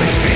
Friend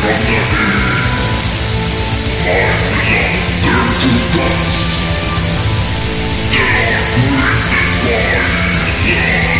from the heat. my it turned to dust. Get up, green and white,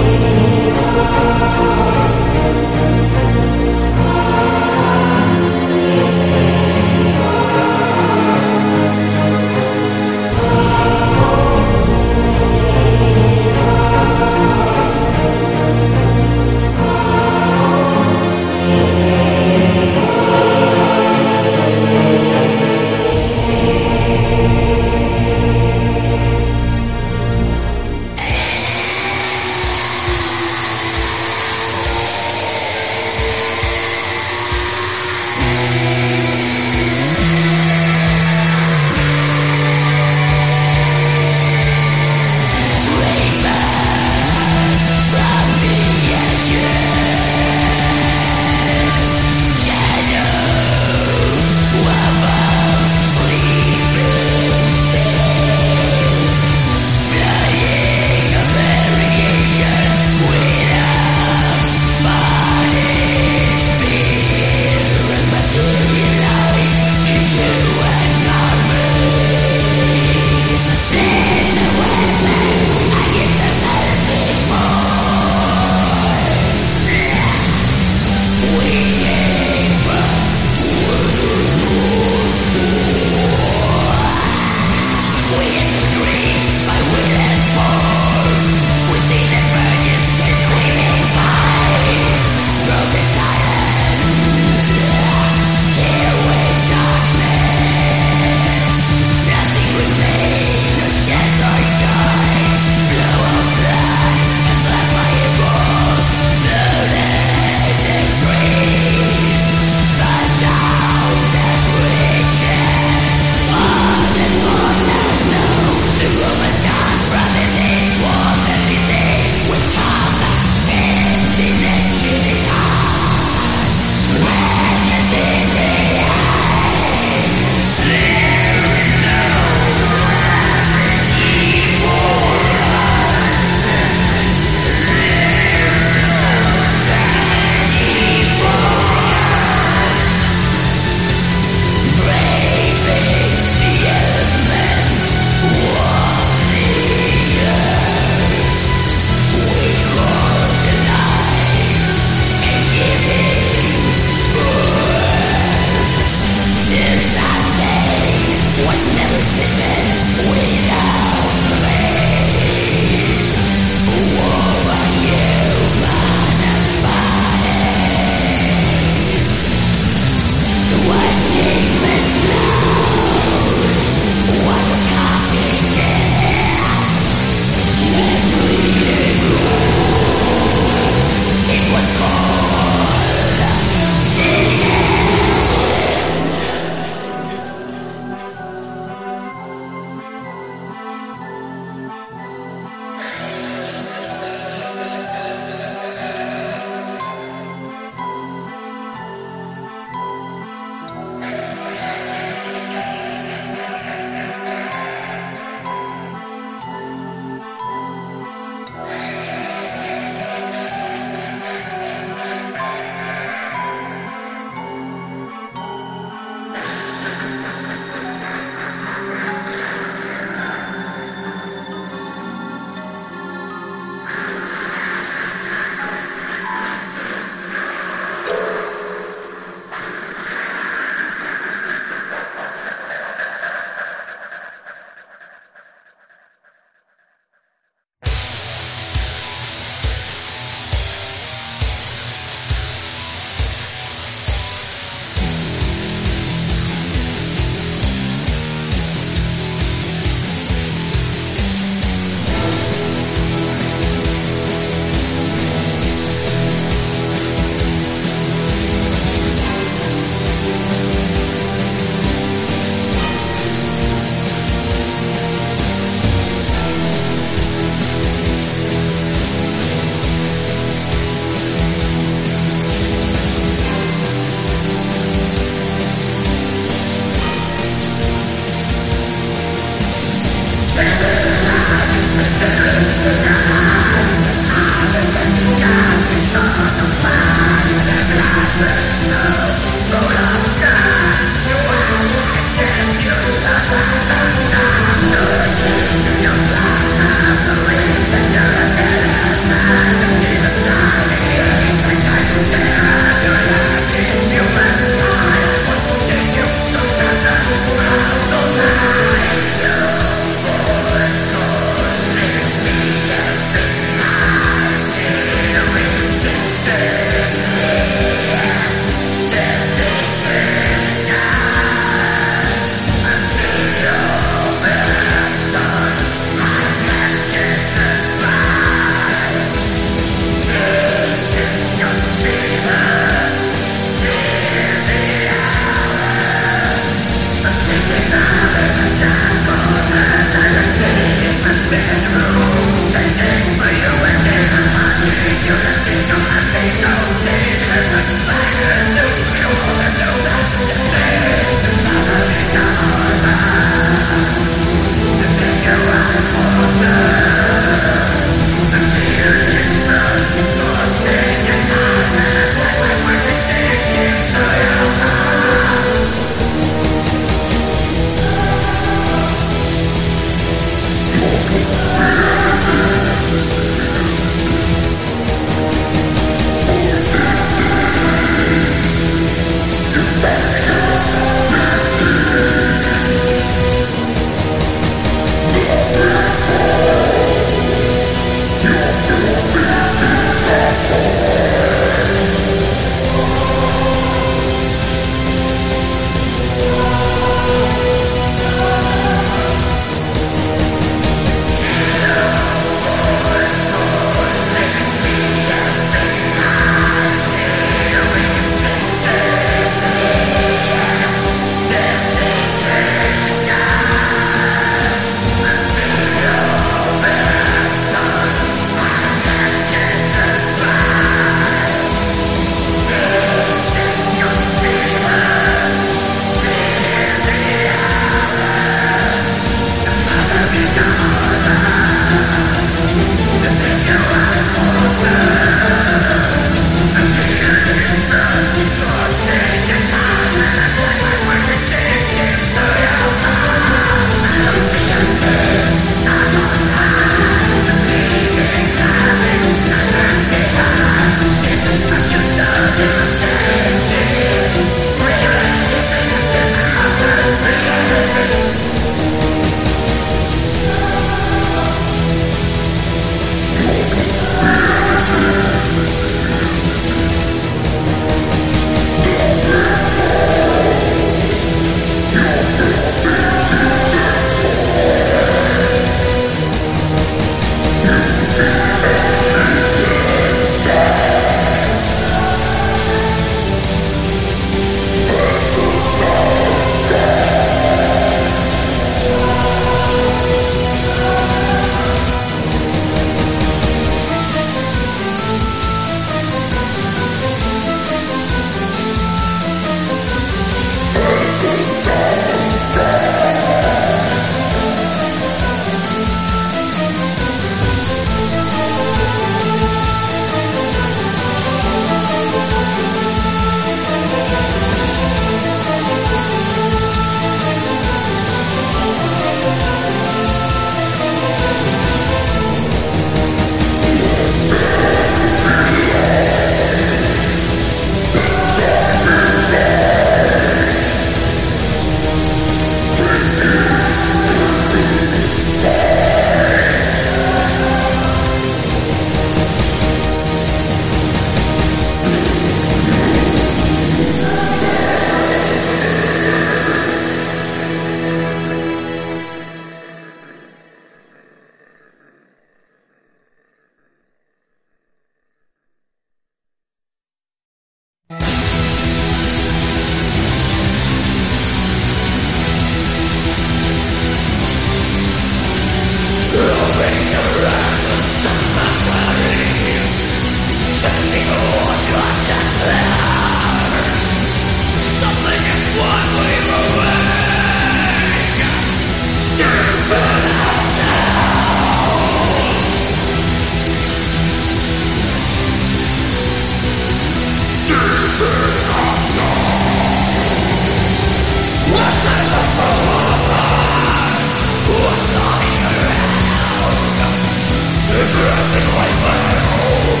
dressing like my own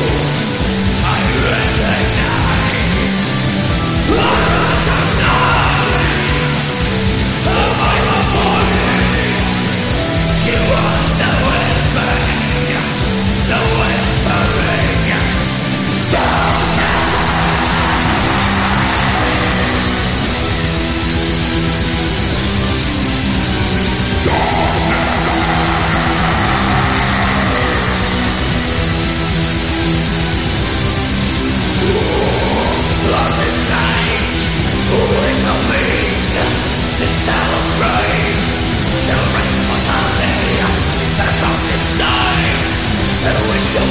I read